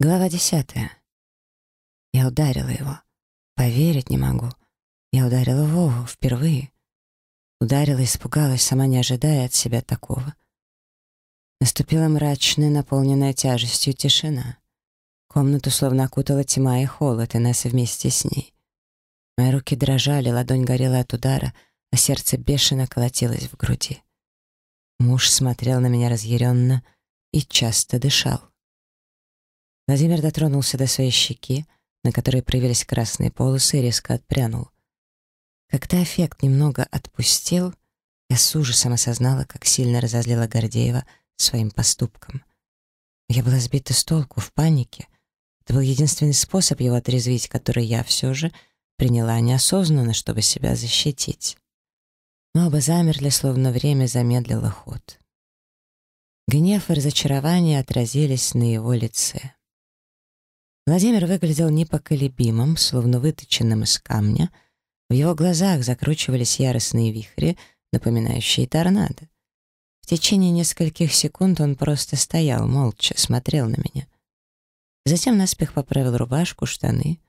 Глава десятая. Я ударила его. Поверить не могу. Я ударила Вову впервые. Ударила, испугалась, сама не ожидая от себя такого. Наступила мрачная, наполненная тяжестью тишина. Комнату словно окутала тьма и холод, и нас вместе с ней. Мои руки дрожали, ладонь горела от удара, а сердце бешено колотилось в груди. Муж смотрел на меня разъяренно и часто дышал. Владимир дотронулся до своей щеки, на которой проявились красные полосы, и резко отпрянул. Когда эффект немного отпустил, я с ужасом осознала, как сильно разозлила Гордеева своим поступком. Я была сбита с толку, в панике. Это был единственный способ его отрезвить, который я все же приняла неосознанно, чтобы себя защитить. Мы оба замерли, словно время замедлило ход. Гнев и разочарование отразились на его лице. Владимир выглядел непоколебимым, словно выточенным из камня. В его глазах закручивались яростные вихри, напоминающие торнадо. В течение нескольких секунд он просто стоял, молча, смотрел на меня. Затем наспех поправил рубашку, штаны,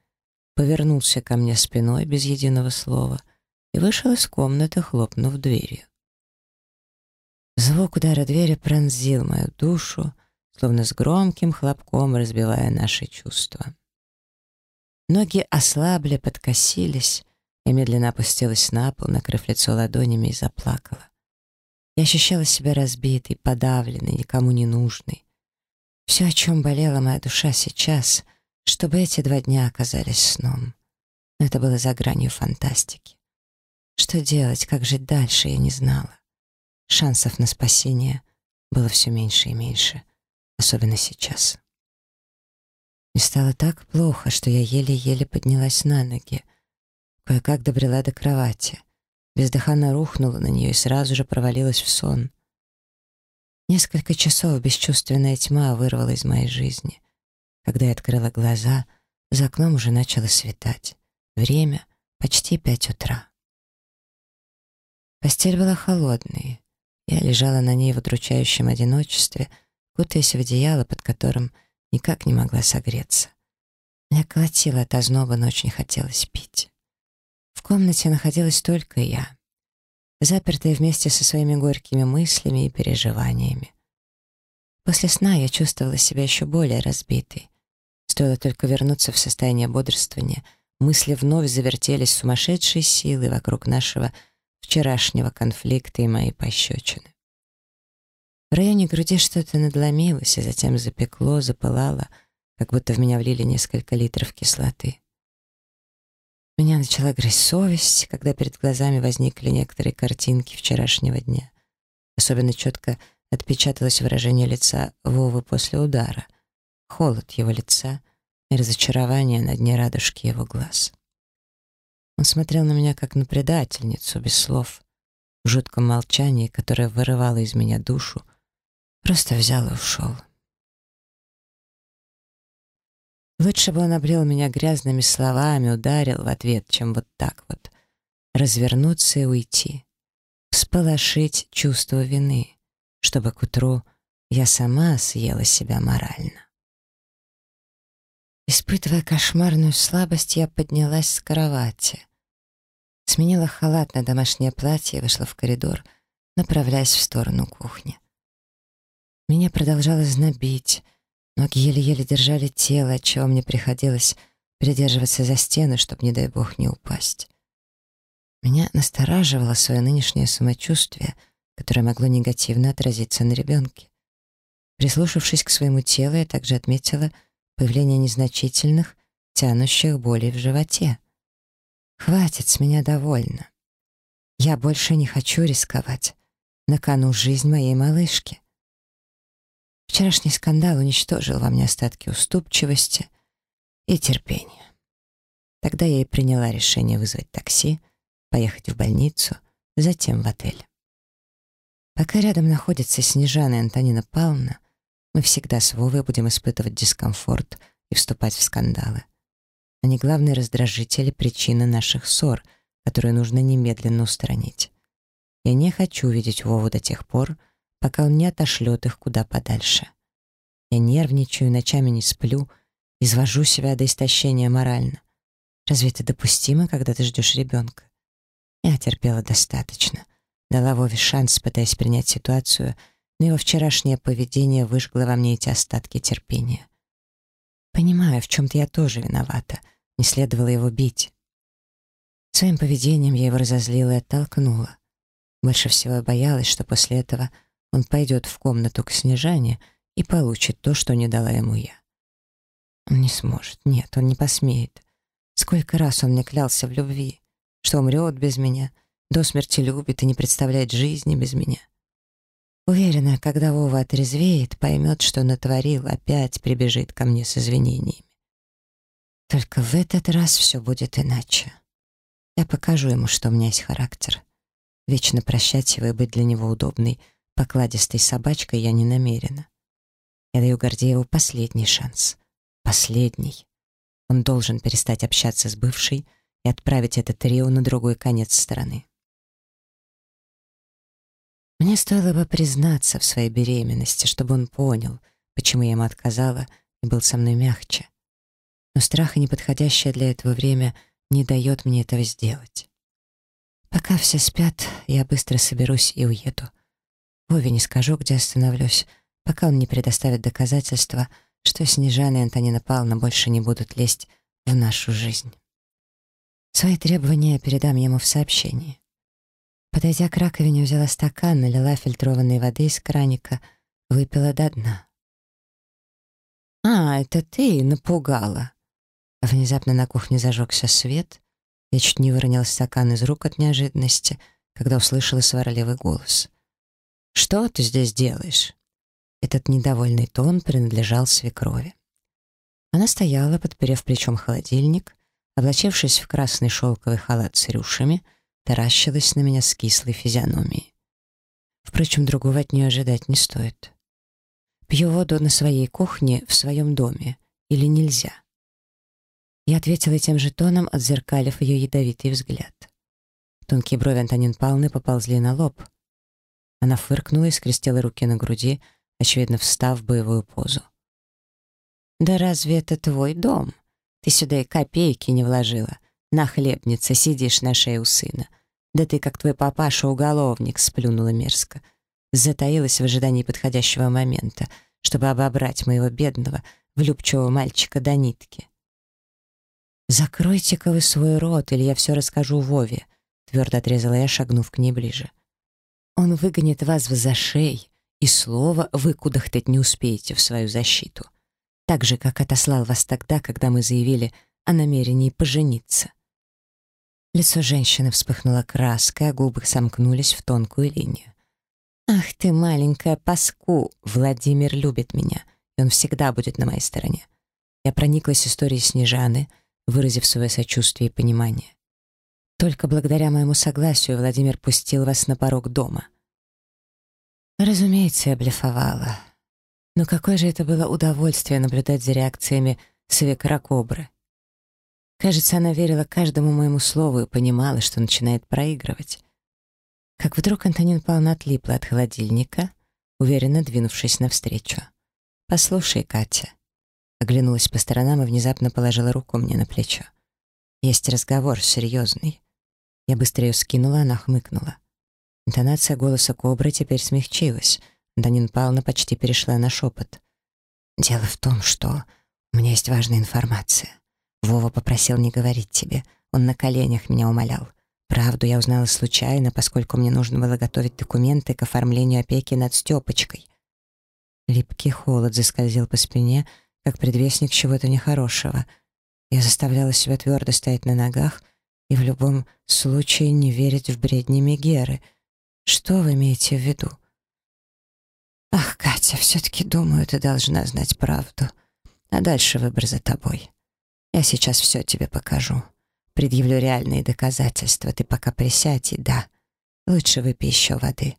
повернулся ко мне спиной без единого слова и вышел из комнаты, хлопнув дверью. Звук удара двери пронзил мою душу, словно с громким хлопком разбивая наши чувства. Ноги ослабли, подкосились, я медленно опустилась на пол, накрыв лицо ладонями и заплакала. Я ощущала себя разбитой, подавленной, никому не нужной. Все, о чем болела моя душа сейчас, чтобы эти два дня оказались сном. Но это было за гранью фантастики. Что делать, как жить дальше, я не знала. Шансов на спасение было все меньше и меньше особенно сейчас. Мне стало так плохо, что я еле-еле поднялась на ноги. Кое-как добрела до кровати. Бездыханно рухнула на нее и сразу же провалилась в сон. Несколько часов бесчувственная тьма вырвала из моей жизни. Когда я открыла глаза, за окном уже начало светать. Время почти пять утра. Постель была холодной. Я лежала на ней в удручающем одиночестве — кутаясь в одеяло, под которым никак не могла согреться. Меня колотило от озноба, но очень хотелось пить. В комнате находилась только я, запертая вместе со своими горькими мыслями и переживаниями. После сна я чувствовала себя еще более разбитой. Стоило только вернуться в состояние бодрствования, мысли вновь завертелись сумасшедшей силой вокруг нашего вчерашнего конфликта и моей пощечины. В районе груди что-то надломилось, и затем запекло, запылало, как будто в меня влили несколько литров кислоты. Меня начала грызть совесть, когда перед глазами возникли некоторые картинки вчерашнего дня. Особенно четко отпечаталось выражение лица Вовы после удара, холод его лица и разочарование на дне радужки его глаз. Он смотрел на меня как на предательницу, без слов, в жутком молчании, которое вырывало из меня душу, Просто взял и ушел. Лучше бы он обрел меня грязными словами, ударил в ответ, чем вот так вот. Развернуться и уйти. Всполошить чувство вины, чтобы к утру я сама съела себя морально. Испытывая кошмарную слабость, я поднялась с кровати. Сменила халат на домашнее платье и вышла в коридор, направляясь в сторону кухни. Меня продолжало знобить. Ноги еле-еле держали тело, отчего мне приходилось придерживаться за стены, чтобы, не дай бог, не упасть. Меня настораживало свое нынешнее самочувствие, которое могло негативно отразиться на ребенке. Прислушавшись к своему телу, я также отметила появление незначительных, тянущих болей в животе. Хватит, с меня довольно. Я больше не хочу рисковать. На кону жизнь моей малышки. Вчерашний скандал уничтожил во мне остатки уступчивости и терпения. Тогда я и приняла решение вызвать такси, поехать в больницу, затем в отель. Пока рядом находится Снежана и Антонина Павловна, мы всегда с Вовой будем испытывать дискомфорт и вступать в скандалы. Они главные раздражители, причины наших ссор, которые нужно немедленно устранить. Я не хочу видеть Вову до тех пор, пока он не отошлет их куда подальше. Я нервничаю, ночами не сплю, Извожу себя до истощения морально. Разве это допустимо, когда ты ждешь ребенка? Я терпела достаточно. Дала Вове шанс, пытаясь принять ситуацию, но его вчерашнее поведение выжгло во мне эти остатки терпения. Понимаю, в чем-то я тоже виновата. Не следовало его бить. Своим поведением я его разозлила и оттолкнула. Больше всего я боялась, что после этого он пойдет в комнату к Снежане и получит то, что не дала ему я. Он не сможет, нет, он не посмеет. Сколько раз он мне клялся в любви, что умрет без меня, до смерти любит и не представляет жизни без меня. Уверена, когда Вова отрезвеет, поймет, что натворил, опять прибежит ко мне с извинениями. Только в этот раз все будет иначе. Я покажу ему, что у меня есть характер. Вечно прощать его и быть для него удобной, покладистой собачкой я не намерена. Я даю Гордееву последний шанс. Последний. Он должен перестать общаться с бывшей и отправить это трио на другой конец страны. Мне стоило бы признаться в своей беременности, чтобы он понял, почему я ему отказала и был со мной мягче. Но страх и неподходящее для этого время не дает мне этого сделать. Пока все спят, я быстро соберусь и уеду. Вове не скажу, где остановлюсь, пока он не предоставит доказательства, что Снежана и Антонина Павловна больше не будут лезть в нашу жизнь. Свои требования я передам ему в сообщении. Подойдя к раковине, взяла стакан, налила фильтрованной воды из краника, выпила до дна. «А, это ты напугала!» Внезапно на кухне зажегся свет, я чуть не выронил стакан из рук от неожиданности, когда услышала сварливый голос. «Что ты здесь делаешь?» Этот недовольный тон принадлежал свекрови. Она стояла, подперев плечом холодильник, облачившись в красный шелковый халат с рюшами, таращилась на меня с кислой физиономией. Впрочем, другого от нее ожидать не стоит. Пью воду на своей кухне в своем доме или нельзя? Я ответила тем же тоном, отзеркалив ее ядовитый взгляд. Тонкие брови Антонин Павловны поползли на лоб. Она фыркнула и скрестила руки на груди, очевидно, встав в боевую позу. «Да разве это твой дом? Ты сюда и копейки не вложила. На хлебнице сидишь на шее у сына. Да ты, как твой папаша, уголовник», — сплюнула мерзко. Затаилась в ожидании подходящего момента, чтобы обобрать моего бедного, влюбчивого мальчика до нитки. «Закройте-ка вы свой рот, или я все расскажу Вове», — твердо отрезала я, шагнув к ней ближе. «Он выгонит вас в зашей, и слова вы кудахтать не успеете в свою защиту. Так же, как отослал вас тогда, когда мы заявили о намерении пожениться». Лицо женщины вспыхнуло краской, а губы сомкнулись в тонкую линию. «Ах ты, маленькая паску! Владимир любит меня, и он всегда будет на моей стороне. Я прониклась историей Снежаны — выразив свое сочувствие и понимание. Только благодаря моему согласию Владимир пустил вас на порог дома. Разумеется, я блефовала. Но какое же это было удовольствие наблюдать за реакциями свекра Кобры. Кажется, она верила каждому моему слову и понимала, что начинает проигрывать. Как вдруг Антонин Павловна отлипла от холодильника, уверенно двинувшись навстречу. «Послушай, Катя, Оглянулась по сторонам и внезапно положила руку мне на плечо. «Есть разговор, серьезный». Я быстро ее скинула, она хмыкнула. Интонация голоса кобры теперь смягчилась. Данин Павловна почти перешла на шепот. «Дело в том, что у меня есть важная информация. Вова попросил не говорить тебе. Он на коленях меня умолял. Правду я узнала случайно, поскольку мне нужно было готовить документы к оформлению опеки над Степочкой». Липкий холод заскользил по спине, как предвестник чего-то нехорошего. Я заставляла себя твердо стоять на ногах и в любом случае не верить в бредни Мегеры. Что вы имеете в виду? Ах, Катя, все-таки думаю, ты должна знать правду. А дальше выбор за тобой. Я сейчас все тебе покажу. Предъявлю реальные доказательства. Ты пока присядь и да. Лучше выпей еще воды.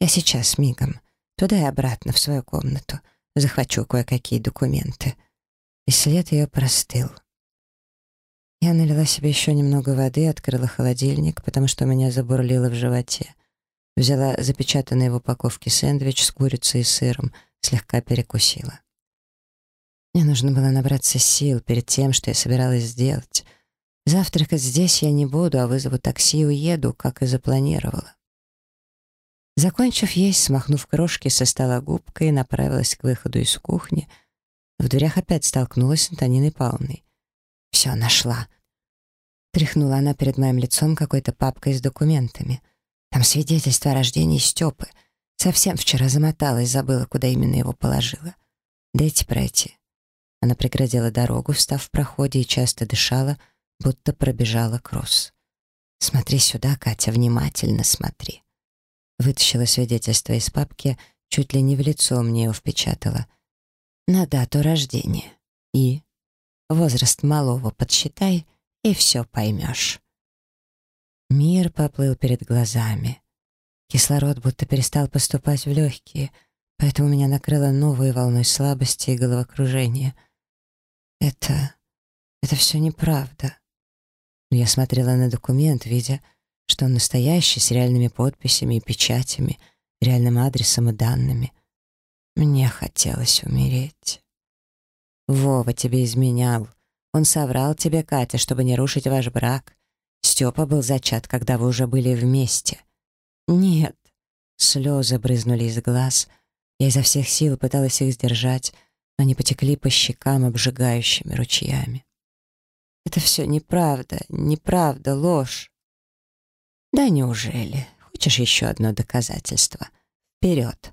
Я сейчас мигом. Туда и обратно, в свою комнату захвачу кое-какие документы. И след ее простыл. Я налила себе еще немного воды, открыла холодильник, потому что меня забурлило в животе. Взяла запечатанный в упаковке сэндвич с курицей и сыром, слегка перекусила. Мне нужно было набраться сил перед тем, что я собиралась сделать. Завтракать здесь я не буду, а вызову такси и уеду, как и запланировала. Закончив есть, смахнув крошки со стола губкой, направилась к выходу из кухни. В дверях опять столкнулась с Антониной Павловной. «Все, нашла». Тряхнула она перед моим лицом какой-то папкой с документами. Там свидетельство о рождении Степы. Совсем вчера замоталась, забыла, куда именно его положила. Дайте пройти. Она преградила дорогу, встав в проходе и часто дышала, будто пробежала кросс. «Смотри сюда, Катя, внимательно смотри». Вытащила свидетельство из папки, чуть ли не в лицо мне его впечатала. На дату рождения. И возраст малого подсчитай, и все поймешь. Мир поплыл перед глазами. Кислород будто перестал поступать в легкие, поэтому меня накрыло новой волной слабости и головокружения. Это... это все неправда. Но я смотрела на документ, видя, что он настоящий, с реальными подписями и печатями, реальным адресом и данными. Мне хотелось умереть. Вова тебе изменял. Он соврал тебе, Катя, чтобы не рушить ваш брак. Степа был зачат, когда вы уже были вместе. Нет. Слезы брызнули из глаз. Я изо всех сил пыталась их сдержать, но они потекли по щекам обжигающими ручьями. Это все неправда, неправда, ложь. Да неужели? Хочешь еще одно доказательство? Вперед!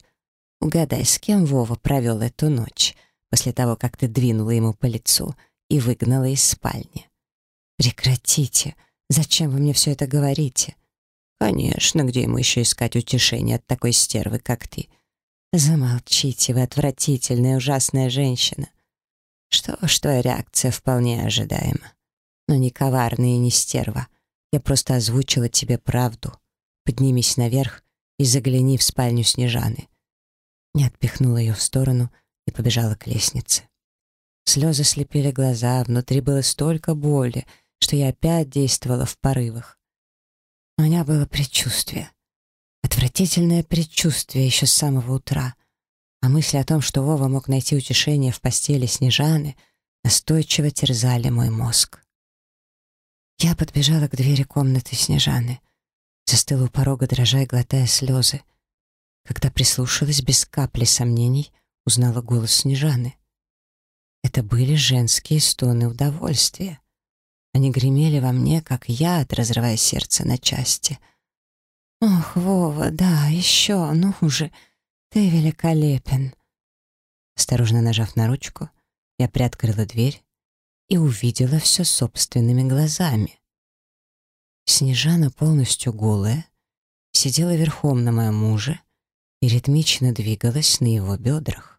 Угадай, с кем Вова провел эту ночь, после того, как ты двинула ему по лицу и выгнала из спальни? Прекратите! Зачем вы мне все это говорите? Конечно, где ему еще искать утешение от такой стервы, как ты? Замолчите, вы отвратительная, ужасная женщина. Что ж, твоя реакция вполне ожидаема. Но не коварная и не стерва — я просто озвучила тебе правду. Поднимись наверх и загляни в спальню Снежаны. Не отпихнула ее в сторону и побежала к лестнице. Слезы слепили глаза, внутри было столько боли, что я опять действовала в порывах. У меня было предчувствие. Отвратительное предчувствие еще с самого утра. А мысли о том, что Вова мог найти утешение в постели Снежаны, настойчиво терзали мой мозг. Я подбежала к двери комнаты Снежаны. Застыла у порога, дрожа и глотая слезы. Когда прислушалась, без капли сомнений, узнала голос Снежаны. Это были женские стоны удовольствия. Они гремели во мне, как яд, разрывая сердце на части. «Ох, Вова, да, еще, ну уже, ты великолепен!» Осторожно нажав на ручку, я приоткрыла дверь и увидела все собственными глазами. Снежана, полностью голая, сидела верхом на моем муже и ритмично двигалась на его бедрах.